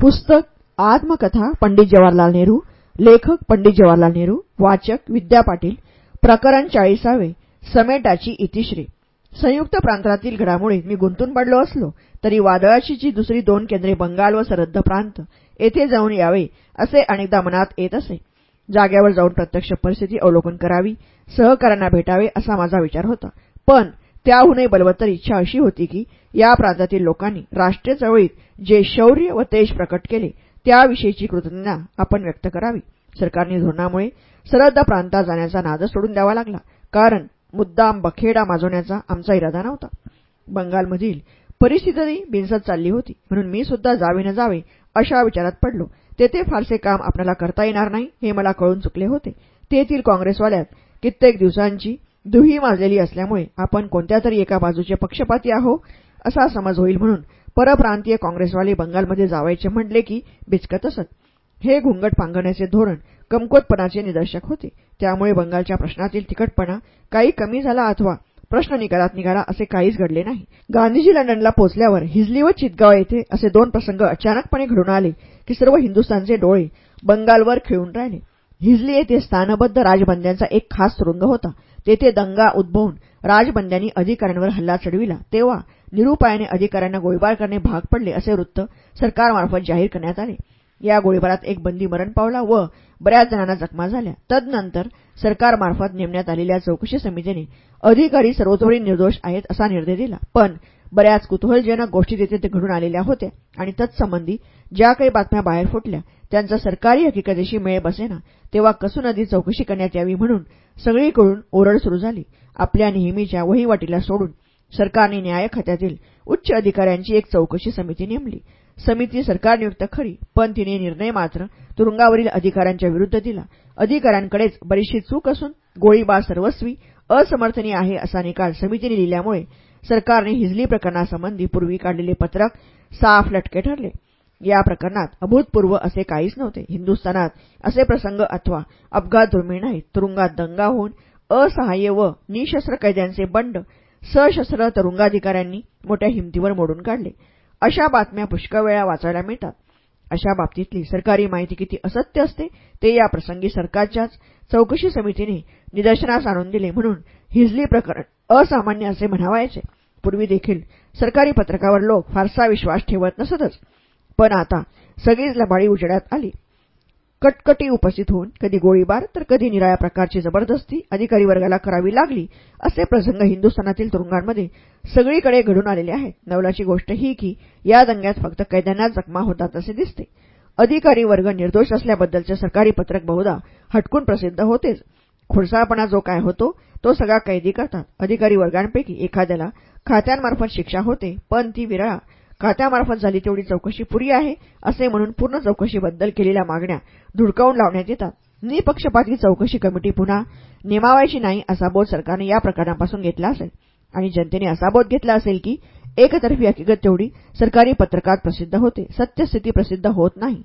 पुस्तक आत्मकथा पंडित जवाहरलाल नेहरू लेखक पंडित जवाहरलाल नेहरू वाचक विद्या पाटील प्रकरण चाळीसावे समेटाची इतिश्री. संयुक्त प्रांतातील घडामोडीत मी गुंतून पडलो असलो तरी वादळाची जी दुसरी दोन केंद्रे बंगाल व सरहद्द प्रांत येथे जाऊन यावे असे अनेकदा मनात येत असे. जाग्यावर जाऊन प्रत्यक्ष परिस्थिती अवलोकन करावी सहकाऱ्यांना भेटावे असा माझा विचार होता. पण त्याहूनही बलवत्तर इच्छा अशी होती की या प्रांतातील लोकांनी राष्ट्रीय चळवळीत जे शौर्य व तेज प्रकट केले त्याविषयीची कृतज्ञता आपण व्यक्त करावी. सरकारने धोरणामुळे सरहद्द प्रांतात जाण्याचा नादच सोडून द्यावा लागला. कारण मुद्दाम बखेडा माजवण्याचा आमचा इरादा नव्हता. बंगालमधील परिस्थिती बिनसत चालली होती. म्हणून मी सुद्धा जावे न जावे अशा विचारात पडलो. तेथे फारसे काम आपल्याला करता येणार नाही हे मला कळून चुकले होते. तेथील काँग्रेसवाल्यात कित्येक दिवसांची दुही माजलेली असल्यामुळे आपण कोणत्या तरी एका बाजूचे पक्षपाती आहो असा समज होईल म्हणून परप्रांतीय काँग्रेसवाले बंगालमध्ये जावायचे म्हटले की बिचकत असत. हे घुंगट पांगण्याचे धोरण कमकोतपणाचे निदर्शक होते. त्यामुळे बंगालच्या प्रश्नातील तिखटपणा काही कमी झाला अथवा प्रश्न निकालात निघाला असे काहीच घडले नाही. गांधीजी लंडनला पोचल्यावर हिजली व चितगाव येथे असे दोन प्रसंग अचानकपणे घडून आले की सर्व हिंदुस्थानचे डोळे बंगालवर खेळून राहिले. हिजली येथे स्थानबद्ध राजबंद्यांचा एक खास तुरुंग होता. तेथे दंगा उद्भवून राजबंद्यांनी अधिकाऱ्यांवर हल्ला चढविला. तेव्हा निरुपायाने अधिकाऱ्यांना गोळीबार करणे भाग पडले असे वृत्त सरकारमार्फत जाहीर करण्यात आले. या गोळीबारात एक बंदी मरण पावला व बऱ्याच जणांना जखमा झाल्या. तदनंतर सरकारमार्फत नेमण्यात आलेल्या चौकशी समितीने अधिकारी सर्वतोपरी निर्दोष आहेत असा निर्णय दिला. पण बऱ्याच कुतूहलजनक गोष्टी तिथे घडून आलेल्या होत्या आणि तत्संबंधी ज्या काही बातम्या बाहेर फुटल्या त्यांचा सरकारी हकीकतीशी मेळ बसेना तेव्हा कसून आधी चौकशी करण्यात यावी म्हणून सगळीकडून ओरड सुरू झाली. आपल्या नेहमीच्या वहिवाटीला सोडून सरकारने न्याय खात्यातील उच्च अधिकाऱ्यांची एक चौकशी समिती नेमली. समिती सरकारनियुक्त खरी पण तिने निर्णय मात्र तुरुंगावरील अधिकाऱ्यांच्या विरुद्ध दिला. अधिकाऱ्यांकडेच बरीचशी चूक असून गोळीबार सर्वस्वी असमर्थनीय आहे असा निकाल समितीने लिहिल्यामुळे सरकारने हिजली प्रकरणासंबंधी पूर्वी काढलेले पत्रक साफ लटके ठरले. या प्रकरणात अभूतपूर्व असे काहीच नव्हते. हिंदुस्थानात असे प्रसंग अथवा अपघात दुर्मिळ नाहीत. तुरुंगात दंगा होऊन असहाय्य व निशस्त्र कैद्यांचे बंड सशस्त्र तुरुंगाधिकाऱ्यांनी मोठ्या हिमतीवर मोडून काढले. अशा बातम्या पुष्कळ वेळा वाचायला मिळतात. अशा बाबतीतली सरकारी माहिती किती असत्य असते ते या प्रसंगी सरकारच्याच चौकशी समितीने निदर्शनास आणून दिले म्हणून हिजली प्रकरण असामान्य असे म्हणावायचे. पूर्वी देखील सरकारी पत्रकावर लोक फारसा विश्वास ठेवत नसतच. पण आता सगळीच लबाळी उजेडात आली. कटकटी उपस्थित होऊन कधी गोळीबार तर कधी निराळ्या प्रकारची जबरदस्ती अधिकारी वर्गाला करावी लागली असे प्रसंग हिंदुस्थानातील तुरुंगांमध्ये सगळीकडे घडून आलेले आहेत. नवलाची गोष्ट ही की या दंग्यात फक्त कैद्यांना जखमा होतात असे दिसते. अधिकारी वर्ग निर्दोष असल्याबद्दलचे सरकारी पत्रक बहुधा हटकून प्रसिद्ध होतेच. खुडसाळपणा जो काय होतो तो सगळा कैदी करतात. अधिकारी वर्गांपैकी एखाद्याला खात्यांमार्फत शिक्षा होते पण ती विराळा खात्यामार्फत झाली तेवढी चौकशी पुरी आहे असे म्हणून पूर्ण चौकशीबद्दल केलेल्या मागण्या धुडकावून लावण्यात येतात. निपक्षपाती चौकशी कमिटी पुन्हा नेमावायची नाही असा बोध सरकारने या प्रकरणापासून घेतला असेल. आणि जनतेने असा बोध घेतला असेल की एकतर्फी हकीकत तेवढी सरकारी पत्रकात प्रसिद्ध होते. सत्यस्थिती प्रसिद्ध होत नाही.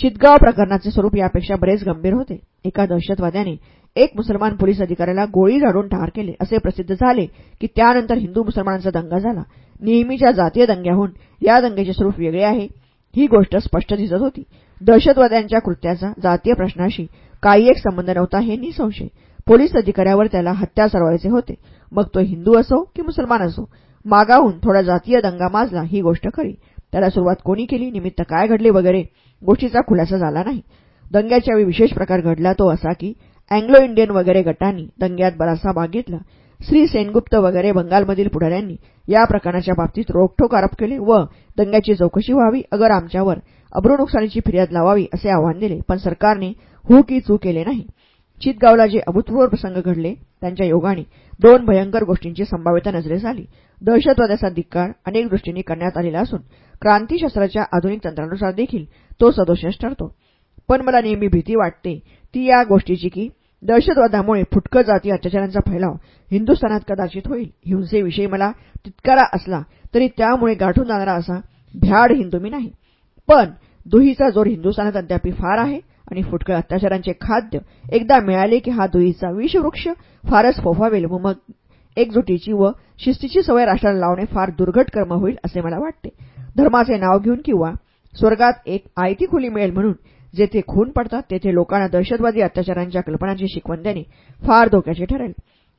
चितगाव प्रकरणाचे स्वरूप यापेक्षा बरेच गंभीर होते. एका दहशतवाद्याने एक मुसलमान पोलीस अधिकाऱ्याला गोळी झाडून ठार केले. असे प्रसिद्ध झाले की त्यानंतर हिंदू मुसलमानांचा दंगा झाला. नेहमीच्या जातीय दंग्याहून या दंगेचे स्वरूप वेगळे आहे. ही गोष्ट स्पष्ट दिसत होती. दहशतवाद्यांच्या कृत्याचा जातीय प्रश्नाशी काही एक संबंध नव्हता हे निसंशय. पोलीस अधिकाऱ्यावर त्याला हत्या सरवायचे होते. मग तो हिंदू असो की मुसलमान असो मागाहून थोडा जातीय दंगा माजला ही गोष्ट खरी. त्याला सुरुवात कोणी केली निमित्त काय घडले वगैरे गोष्टीचा खुलासा झाला नाही. दंग्याच्या वेळी विशेष प्रकार घडला तो असा की अँग्लो इंडियन वगैरे गटांनी दंग्यात बराचसा भाग घेतला. श्री सेनगुप्त वगैरे बंगालमधील पुढाऱ्यांनी या प्रकरणाच्या बाबतीत रोखठोक आरोप केले व दंग्याची चौकशी व्हावी अगर आमच्यावर अब्रू नुकसानीची फिर्याद लावावी असे आवाहन दिले पण सरकारने हू की चू केले नाही. चितगावला जे अभूतपूर्व प्रसंग घडले त्यांच्या योगाने दोन भयंकर गोष्टींची संभाव्यता नजरेस आली. दहशतवादाचा धिक्कार अनेक दृष्टींनी करण्यात आलेला असून क्रांतीशास्त्राच्या आधुनिक तंत्रानुसार देखील तो सदोष ठरतो. पण मला नेहमी भीती वाटते ती या गोष्टीची की दहशतवादामुळे फुटकं जाती अत्याचारांचा फैलाव हिंदुस्थानात कदाचित होईल. हिंसेविषयी मला तितकारा असला तरी त्यामुळे गाठून जाणारा असा भ्याड हिंदू मी नाही. पण दुहीचा जोर हिंदुस्थानात अद्याप फार आहे आणि फुटकळ अत्याचारांचे खाद्य एकदा मिळाले की हा दुहीचा विषवृक्ष फारच फोफावेल व मग एकजुटीची व शिस्तीची सवय राष्ट्राला लावणे फार दुर्घट कर्म होईल असे मला वाटते. धर्माचे नाव घेऊन किंवा स्वर्गात एक आयती खुली मिळेल म्हणून जेथे खून पडतात तेथे लोकांना दहशतवादी अत्याचारांच्या कल्पनांची शिकवण देणे फार धोक्याचे ठरेल.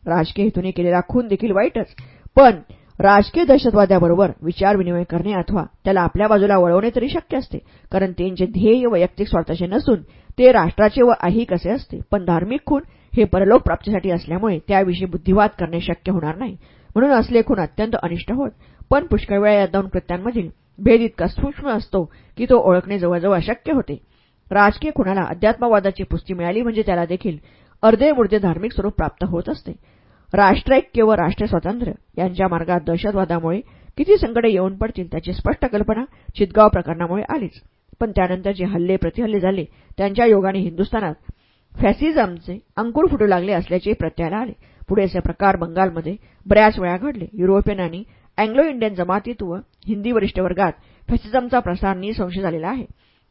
राजकीय हेतूने केलेला खून देखील वाईटच पण राजकीय दहशतवाद्याबरोबर विचारविनिमय करणे अथवा त्याला आपल्या बाजूला वळवणे तरी शक्य असते कारण त्यांचे ध्येय वैयक्तिक स्वार्थाचे नसून ते राष्ट्राचे व ऐहिक असे असते. पण धार्मिक खून हे परलोक प्राप्तीसाठी असल्यामुळे त्याविषयी बुद्धिवाद करणे शक्य होणार नाही. म्हणून असले खून अत्यंत अनिष्ट होत पण पुष्कळ वेळा या दोन कृत्यांमधील भेद इतका सूक्ष्म असतो की तो ओळखणे जवळजवळ अशक्य होते. राजकीय खुणाला अध्यात्मवादाची पुष्टी मिळाली म्हणजे त्याला देखील अर्धे धार्मिक स्वरूप प्राप्त होत असते. राष्ट्रैक्य व राष्ट्रीय स्वातंत्र्य यांच्या मार्गात दहशतवादामुळे किती संकटे येऊन पडतील त्याची स्पष्ट कल्पना चितगाव प्रकरणामुळे आलीच. पण त्यानंतर जे हल्ले प्रतिहल्ले झाले त्यांच्या योगाने हिंदुस्थानात फॅसिझमचे अंकुर फुटू लागले असल्याचे प्रत्ययाला आले. पुढे असे प्रकार बंगालमध्ये बऱ्याच वेळा घडले. युरोपियन आणि अँग्लो इंडियन जमातीत व हिंदी वरिष्ठ वर्गात फॅसिझमचा प्रसार निसंशय झालेला आहे.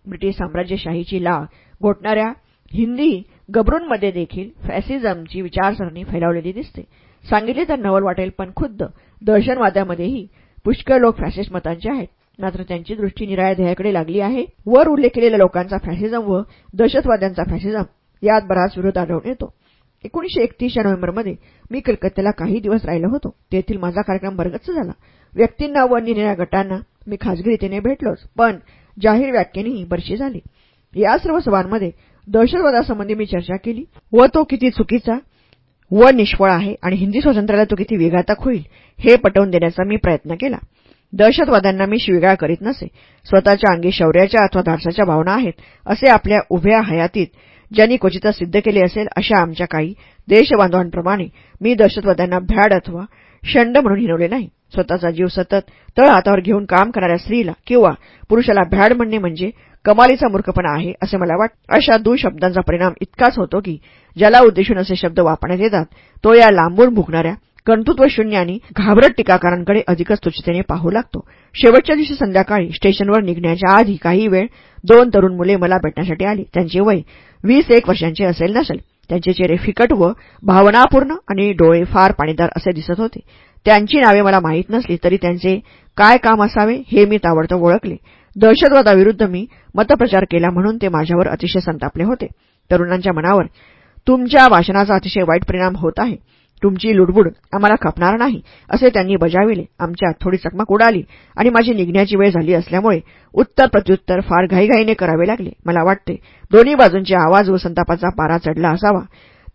ब्रिटिश साम्राज्यशाहीची लाग घोटणाऱ्या हिंदी गबरूंमध्ये देखील फॅसिझमची विचारसरणी फैलावलेली दिसते. सांगितले तर नवल वाटेल पण खुद्द दहशतवाद्यामध्येही पुष्कळ लोक फॅसिस्ट मतांचे आहेत. मात्र त्यांची दृष्टी निराळ्या ध्येयाकडे लागली आहे. वर उल्लेख केलेल्या लोकांचा फॅसिझम व दहशतवाद्यांचा फॅसिझम यात बराच विरोध आढळून येतो. एकोणीशे एकतीसच्या नोव्हेंबरमध्ये मी कलकत्त्याला काही दिवस राहिलो होतो. तेथील माझा कार्यक्रम भरगच्च झाला. व्यक्तींना व निरनिळ्या गटांना मी खाजगी भेटलोच. पण जाहीर व्याख्येनेही बरशी झाली. या सर्व सभांमध्ये दहशतवादासंबंधी मी चर्चा केली. व तो किती चुकीचा व निष्फळ आहे आणि हिंदी स्वातंत्र्याला तो किती विघातक होईल हे पटवून देण्याचा मी प्रयत्न केला. दहशतवाद्यांना मी शिविगाळ करीत नसे. स्वतःच्या अंगी शौर्याच्या अथवा धाडसाच्या भावना आहेत असे आपल्या उभ्या हयातीत ज्यांनी क्वचितच सिद्ध केले असेल अशा आमच्या काही देशबांधवांप्रमाणे मी दहशतवाद्यांना भ्याड अथवा शंड म्हणून हिनवले नाही. स्वतःचा जीव सतत तळ हातावर घेऊन काम करणाऱ्या स्त्रीला किंवा पुरुषाला भ्याड म्हणणे म्हणजे कमालीचा मूर्खपणा आहे असे मला वाट अशा शब्दांचा परिणाम इतकाच होतो की ज्याला उद्देशून असे शब्द वापरण्यात येतात तो या लांबून भुकणाऱ्या कर्तृत्व शून्य आणि घाबरट टीकाकारांकडे अधिकच तुच्छतेने पाहू लागतो. शेवटच्या दिवशी संध्याकाळी स्टेशनवर निघण्याच्या आधी काही वेळ दोन तरुण मुले मला भेटण्यासाठी आली. त्यांचे वय वीस एक वर्षांचे असेल नसेल. त्यांचे चेहरे फिकट व भावनापूर्ण आणि डोळे फार पाणीदार असे दिसत होते. त्यांची नावे मला माहीत नसली तरी त्यांचे काय काम असावे हे मी ताबडतोब ओळखले. दहशतवादाविरुद्ध मी मतप्रचार केला म्हणून ते माझ्यावर अतिशय संतापले होते. तरुणांच्या मनावर तुमच्या भाषणाचा अतिशय वाईट परिणाम होत आहे. तुमची लुडबुड आम्हाला खपणार नाही असे त्यांनी बजाविले. आमच्यात थोडी चकमक उडाली आणि माझी निघण्याची वेळ झाली असल्यामुळे उत्तर प्रत्युत्तर फार घाईघाईने करावे लागले. मला वाटते दोन्ही बाजूंचे आवाज व संतापाचा पारा चढला असावा.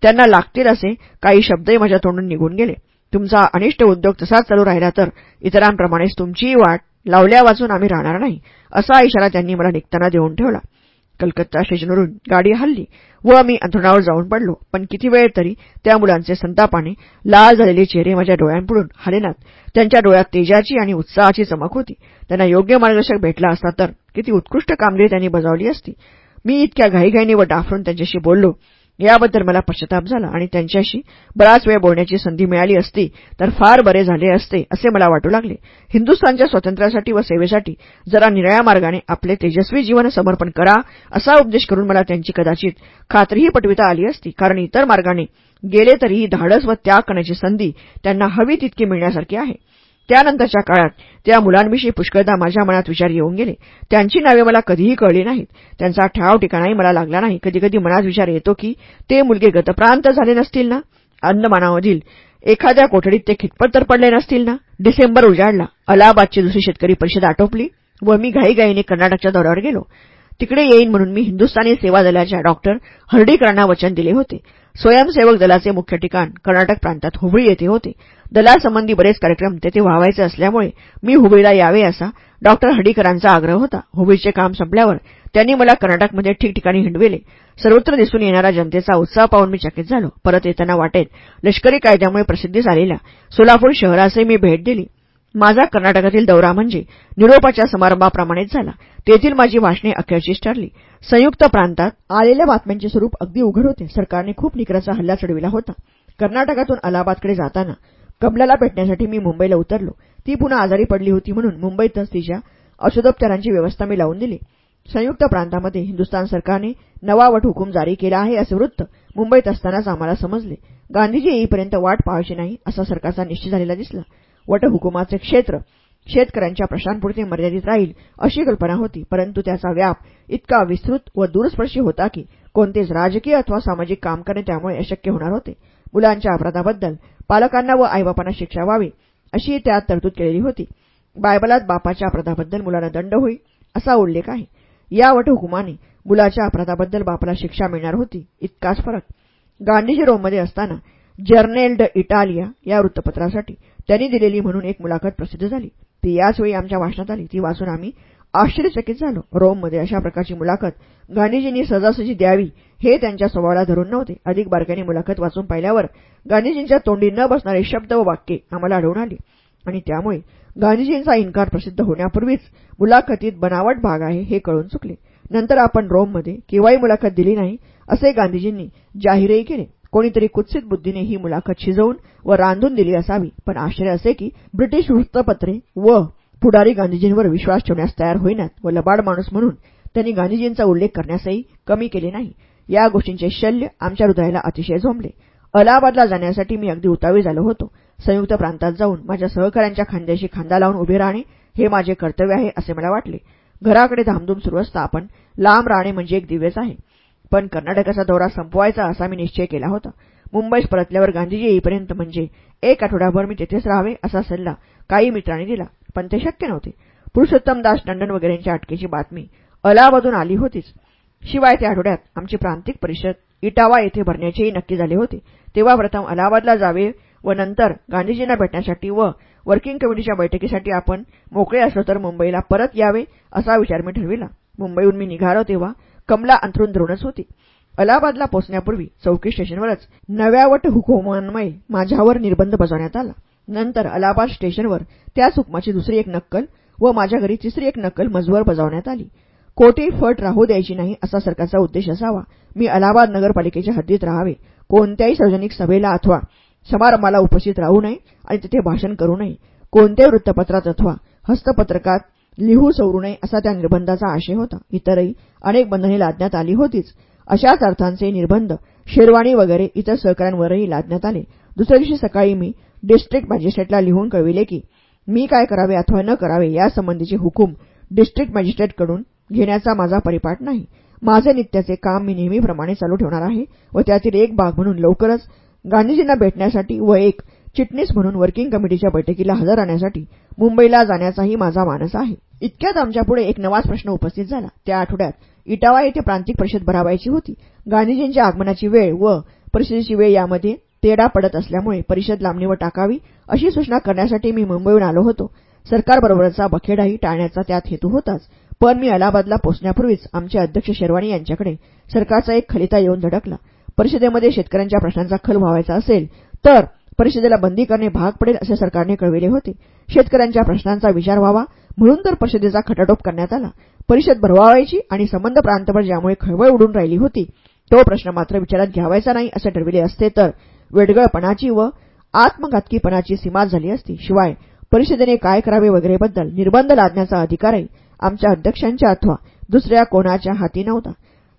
त्यांना लागतील असे काही शब्दही माझ्या तोंडून निघून गेले. तुमचा अनिष्ट उद्योग तसाच चालू राहिला तर इतरांप्रमाणेच तुमचीही वाट लावल्या वाचून आम्ही राहणार नाही असा इशारा त्यांनी मला निघताना देऊन ठेवला. कलकत्ता स्टेशनवरून गाडी हल्ली व मी अंथरुणावर जाऊन पडलो पण किती वेळ तरी त्या मुलांचे संतापाने लाल झालेले चेहरे माझ्या डोळ्यांपुढून हलेनात त्यांच्या डोळ्यात तेजाची आणि उत्साहाची चमक होती. त्यांना योग्य मार्गदर्शक भेटला असता तर किती उत्कृष्ट कामगिरी त्यांनी बजावली असती. मी इतक्या घाईघाईने व डाफरून त्यांच्याशी बोललो याबद्दल मला पश्चाताप झाला आणि त्यांच्याशी बराच वेळ बोलण्याची संधी मिळाली असती तर फार बरे झाले असते असे मला वाटू लागले. हिंदुस्थानच्या स्वातंत्र्यासाठी व सेवेसाठी जरा निराळ्या मार्गाने आपले तेजस्वी जीवन समर्पण करा असा उपदेश करून मला त्यांची कदाचित खात्रीही पटविता आली असती कारण इतर मार्गाने गेले तरीही धाडस व त्याग करण्याची संधी त्यांना हवी तितकी मिळण्यासारखी आहे. त्यानंतरच्या काळात त्या मुलांविषयी पुष्कळदा माझ्या मनात विचार येऊन गेले. त्यांची नावे मला कधीही कळली नाहीत. त्यांचा ठाव ठिकाणाही मला लागला नाही. कधीकधी मनात विचार येतो की ते मुलगे गतप्रांत झाले नसतील ना? अंदमानामधील एखाद्या कोठडीत ते खितपत तर पडले नसतील ना? डिसेंबर उजाडला. अलाहाबादची दुसरी शेतकरी परिषद आटोपली व मी घाईघाईने कर्नाटकच्या दौऱ्यावर गेलो. तिकडे येईन म्हणून मी हिंदुस्थानी सेवा दलाच्या डॉक्टर हर्डीकरांना वचन दिले होते. स्वयंसेवक दलाचे मुख्य ठिकाण कर्नाटक प्रांतात हुबळी येथे होते. दलासंबंधी बरेच कार्यक्रम तेथे व्हावायचे असल्यामुळे मी हुबळीला यावे असा डॉक्टर हडीकरांचा आग्रह होता. हुबळीचे काम संपल्यावर त्यांनी मला कर्नाटकमध्ये ठिकठिकाणी हिंडविले. सर्वत्र दिसून येणारा जनतेचा उत्साह पाहून मी चकित झालो. परत येताना वाटेत लष्करी कायद्यामुळे प्रसिद्धीस आलेल्या सोलापूर शहरासही मी भेट दिली. माझा कर्नाटकातील दौरा म्हणजे निरोपाच्या समारंभाप्रमाणेच झाला. तेथील माझी भाषणे अखेरचीच ठरली. संयुक्त प्रांतात आलेल्या बातम्यांचे स्वरूप अगदी उघड होते. सरकारने खूप निकराचा हल्ला चढविला होता. कर्नाटकातून अलाहाबादकडे जाताना कमलाला भेटण्यासाठी मी मुंबईला उतरलो. ती पुन्हा आजारी पडली होती म्हणून मुंबईतच तिच्या औषधोपचारांची व्यवस्था मी लावून दिली. संयुक्त प्रांतामध्ये हिंदुस्थान सरकारने नवावट हुकूम जारी केला आहे असे वृत्त मुंबईत असतानाच आम्हाला समजले. गांधीजी येईपर्यंत वाट पाहायची नाही असा सरकारचा निश्चय झालेला दिसला. वटहुकुमाचे क्षेत्र शेतकऱ्यांच्या प्रश्नांपुरते मर्यादित राहील अशी कल्पना होती. परंतु त्याचा व्याप इतका विस्तृत व दूरस्पर्शी होता की कोणतेच राजकीय अथवा सामाजिक काम करणे त्यामुळे अशक्य होणार होते. मुलांच्या अपराधाबद्दल पालकांना व आईबापांना शिक्षा व्हावी अशी त्यात तरतूद केलेली होती. बायबलात बापाच्या अपराधाबद्दल मुलांना दंड होईल असा उल्लेख आहे. या वटहुकुमाने मुलाच्या अपराधाबद्दल बापाला शिक्षा मिळणार होती इतकाच फरक. गांधीजी रोममध्ये असताना जर्नेल ड इटालिया या वृत्तपत्रासाठी त्यांनी दिलेली म्हणून एक मुलाखत प्रसिद्ध झाली. ती याचवेळी आमच्या भाषणात आली. ती वाचून आम्ही आश्चर्यचकित झालो. रोममध्ये अशा प्रकारची मुलाखत गांधीजींनी सहजासहजी द्यावी हे त्यांच्या स्वभावाला धरून नव्हते. अधिक बारकाईने मुलाखत वाचून पाहिल्यावर गांधीजींच्या तोंडी न बसणारे शब्द व वाक्ये आम्हाला आढळून आली. आणि त्यामुळे गांधीजींचा इन्कार प्रसिद्ध होण्यापूर्वीच मुलाखतीत बनावट भाग आहे हे कळून चुकले. नंतर आपण रोममध्ये केव्हाही मुलाखत दिली नाही असे गांधीजींनी जाहीरही केले. कोणीतरी कुत्सित बुद्धीने ही मुलाखत शिजवून व रांधून दिली असावी. पण आश्चर्य असे की ब्रिटिश वृत्तपत्रे व पुढारी गांधीजींवर विश्वास ठेवण्यास तयार होईनात व लबाड माणूस म्हणून त्यांनी गांधीजींचा उल्लेख करण्यासही कमी केले नाही. या गोष्टींचे शल्य आमच्या हृदयाला अतिशय झोंबले. अलाहाबादला जाण्यासाठी मी अगदी उतावी झालो होतो. संयुक्त प्रांतात जाऊन माझ्या सहकाऱ्यांच्या खांद्याशी खांदा लावून उभे राहणे हे माझे कर्तव्य आहे असे मला वाटले. घराकडे धामधूम सुरू असता आपण लांब राहणे म्हणजे एक दिव्यच आहे. पण कर्नाटकाचा दौरा संपवायचा असा मी निश्चय केला होता. मुंबईस परतल्यावर गांधीजी येईपर्यंत म्हणजे एक आठवड्याभर मी तेथेच राहावे असा सल्ला काही मित्रांनी दिला पण ते शक्य नव्हते. पुरुषोत्तमदास टंडन वगैरेंच्या अटकेची बातमी अलाहाबादून आली होतीच. शिवाय त्या आठवड्यात आमची प्रांतिक परिषद इटावा येथे भरण्याचेही नक्की झाले होते. तेव्हा प्रथम अलाहाबादला जावे व नंतर गांधीजींना भेटण्यासाठी व वर्किंग कमिटीच्या बैठकीसाठी आपण मोकळे असलो तर मुंबईला परत यावे असा विचार मी ठरविला. मुंबईहून मी निघालो तेव्हा कमला अंथरून धरूनच होती. अलाहाबादला पोहोचण्यापूर्वी चौकी स्टेशनवरच नव्यावट वट माझ्यावर निर्बंध बजावण्यात आला. नंतर अलाहाबाद स्टेशनवर त्याच हुकमाची दुसरी एक नक्कल व माझ्या घरी तिसरी एक नक्कल मजवर बजावण्यात आली. कोटी फट राहू द्यायची नाही असा सरकारचा उद्देश असावा. मी अलाहाबाद नगरपालिकेच्या हद्दीत राहावे. कोणत्याही सार्वजनिक सभेला अथवा समारंभाला उपस्थित राहू नये आणि तिथे भाषण करू नये. कोणत्याही वृत्तपत्रात अथवा हस्तपत्रकात लिहू सवरू नये असा त्या निर्बंधाचा आशय होता. इतरही अनेक बंधने लादण्यात आली होतीच. अशाच अर्थांचे निर्बंध शेरवाणी वगैरे इतर सहकाऱ्यांवरही लादण्यात आले. दुसऱ्या दिवशी सकाळी मी डिस्ट्रिक्ट मॅजिस्ट्रेटला लिहून कळविले की मी काय करावे अथवा न करावे यासंबंधीचे हुकूम डिस्ट्रिक्ट मॅजिस्ट्रेटकडून घेण्याचा माझा परिपाठ नाही. माझे नित्याचे काम मी नेहमीप्रमाणे चालू ठेवणार आहे व त्यातील एक भाग म्हणून लवकरच गांधीजींना भेटण्यासाठी व एक चिटणीस म्हणून वर्किंग कमिटीच्या बैठकीला हजर राहण्यासाठी मुंबईला जाण्याचाही माझा मानस आहे. इतक्यात आमच्यापुढे एक नवाच प्रश्न उपस्थित झाला. त्या आठवड्यात इटावा येथे प्रांतिक परिषद भरावायची होती. गांधीजींच्या आगमनाची वेळ व परिषदेची वेळ यामध्ये तेडा पडत असल्यामुळे परिषद लांबणीवर टाकावी अशी सूचना करण्यासाठी मी मुंबईहून आलो होतो. सरकारबरोबरचा बखेडाही टाळण्याचा त्यात हेतू होताच. पण मी अलाहाबादला पोहोचण्यापूर्वीच आमचे अध्यक्ष शेरवाणी यांच्याकडे सरकारचा एक खलिता येऊन धडकला. परिषदेमध्ये शेतकऱ्यांच्या प्रश्नांचा खल व्हावायचा असेल तर परिषदेला बंदी करणे भाग पडेल असे सरकारने कळविले होते. शेतकऱ्यांच्या प्रश्नांचा विचार व्हावा. म्हणून तर परिषदेचा खटाटोप करण्यात आला. परिषद भरवावायची आणि संबंध प्रांतभर ज्यामुळे खळबळ उडून राहिली होती तो प्रश्न मात्र विचारात घ्यावायचा नाही असे ठरविले असते तर वेडगळपणाची व आत्मघातकीपणाची सीमा झाली असती. शिवाय परिषदेने काय करावे वगैरेबद्दल निर्बंध लादण्याचा अधिकारही आमच्या अध्यक्षांच्या अथवा दुसऱ्या कोणाच्या हाती नव्हता.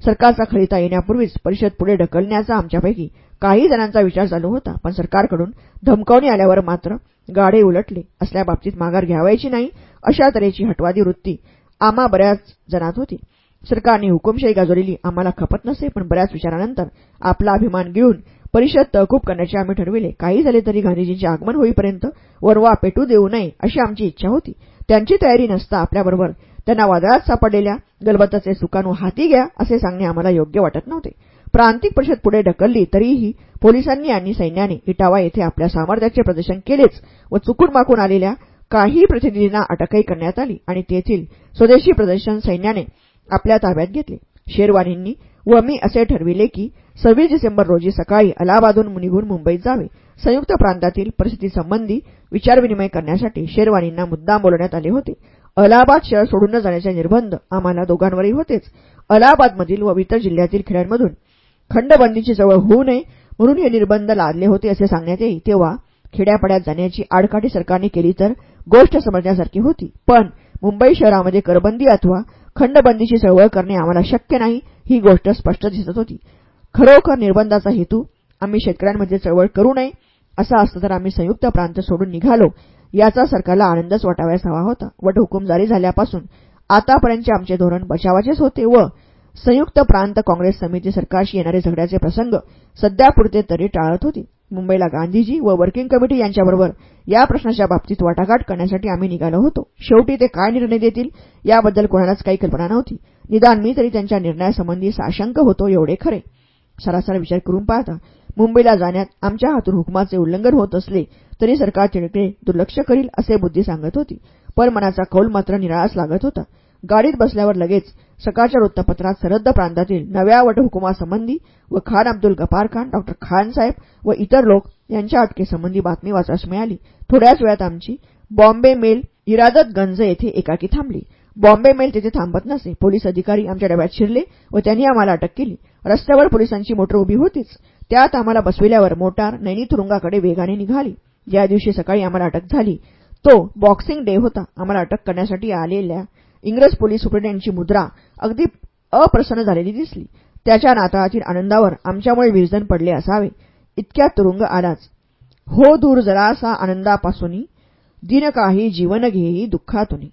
सरकारचा खलिता येण्यापूर्वीच परिषद पुढे ढकलण्याचा आमच्यापैकी काही जणांचा विचार चालू होता. पण सरकारकडून धमकावणी आल्यावर मात्र गाडे उलटले. असल्याबाबतीत माघार घ्यावायची नाही अशा तऱ्हेची हटवादी वृत्ती आम्हा बऱ्याच जणात होती. सरकारने हुकुमशाही गाजवलेली आम्हाला खपत नसे पण बऱ्याच विचारानंतर आपला अभिमान घेऊन परिषद तहकूब करण्याचे आम्ही ठरविले. काही झाले तरी गांधीजींचे आगमन होईपर्यंत वरवा पेटू देऊ नये अशी आमची इच्छा होती. त्यांची तयारी नसता आपल्याबरोबर त्यांना वादळात सापडलेल्या गलबताचे सुकानू हाती घ्या असे सांगणे आम्हाला योग्य वाटत नव्हते. प्रांतिक परिषद पुढे ढकलली तरीही पोलिसांनी आणि सैन्याने इटावा येथे आपल्या सामर्थ्याचे प्रदर्शन केलेच व चुकून माकून आलेल्या काही प्रतिनिधींना अटकही करण्यात आली आणि तेथील स्वदेशी प्रदर्शन सैन्याने आपल्या ताब्यात घेतले. शेरवानींनी व मी असे ठरविले की सव्वीस डिसेंबर रोजी सकाळी अलाहाबादून निघून मुंबईत जावे. संयुक्त प्रांतातील परिस्थितीसंबंधी विचारविनिमय करण्यासाठी शेरवानींना मुद्दाम बोलवण्यात आले होते. अलाहाबाद शहर सोडून न जाण्याचे निर्बंध आम्हाला दोघांवरही होतेच. अलाहाबादमधील व इतर जिल्ह्यातील खेड्यांमधून खंडबंदीची जवळ होऊ नये म्हणून हे निर्बंध लादले होते असे सांगण्यात येई तेव्हा खेड्यापाड्यात जाण्याची आडकाठी सरकारने केली तर गोष्ट समजण्यासारखी होती. पण मुंबई शहरामध्ये करबंदी अथवा खंडबंदीची चळवळ करणे आम्हाला शक्य नाही ही गोष्ट स्पष्ट दिसत होती. खरोखर निर्बंधाचा हेतू आम्ही शेतकऱ्यांमध्ये चळवळ करू नये असा असता तर आम्ही संयुक्त प्रांत सोडून निघालो. याचा सरकारला आनंदच वाटाव्यास हवा होता. वटहुकूम जारी झाल्यापासून आतापर्यंतचे आमचे धोरण बचावाचेच होते व संयुक्त प्रांत काँग्रेस समिती सरकारशी येणारे झगड्याचे प्रसंग सध्यापुरते तरी टाळत होती. मुंबईला गांधीजी व वर्किंग कमिटी यांच्याबरोबर या प्रश्नाच्या बाबतीत वाटाघाट करण्यासाठी आम्ही निघालो होतो. शेवटी ते काय निर्णय देतील याबद्दल कोणालाच काही कल्पना नव्हती. निदान मी तरी त्यांच्या निर्णयासंबंधी साशंक होतो एवढे खरे. सरासर विचार करून पाहता मुंबईला जाण्यात आमच्या हातून हुकमाचे उल्लंघन होत असले तरी सरकार तिकडे दुर्लक्ष करील असे बुद्धी सांगत होती. पण मनाचा कौल मात्र निराळाच लागत होता. गाडीत बसल्यावर लगेच सकाळच्या वृत्तपत्रात सरहद्द प्रांतातील नव्या वटहुकुमासंबंधी व खान अब्दुल गफार खान डॉक्टर खानसाहेब व इतर लोक यांच्या अटकेसंबंधी बातमी वाचास मिळाली. थोड्याच वेळात आमची बॉम्बे मेल इरादत गंज येथे एकाकी थांबली. बॉम्बे मेल तिथे थांबत नसे. पोलीस अधिकारी आमच्या डब्यात शिरले व त्यांनी आम्हाला अटक केली. रस्त्यावर पोलिसांची मोटर उभी होतीच. त्यात आम्हाला बसविल्यावर मोटार नैनी तुरुंगाकडे वेगाने निघाली. ज्या दिवशी सकाळी आम्हाला अटक झाली तो बॉक्सिंग डे होता. आम्हाला अटक करण्यासाठी आलेल्या इंग्रज पोलीस सुप्रिटेंडची मुद्रा अगदी अप्रसन्न झालेली दिसली. त्याच्या नाताळातील आनंदावर आमच्यामुळे विरजन पडले असावे. इतक्या तुरुंग आलाच. हो दूर जरासा आनंदापासून दिन काही जीवन घेई दुःखातुनी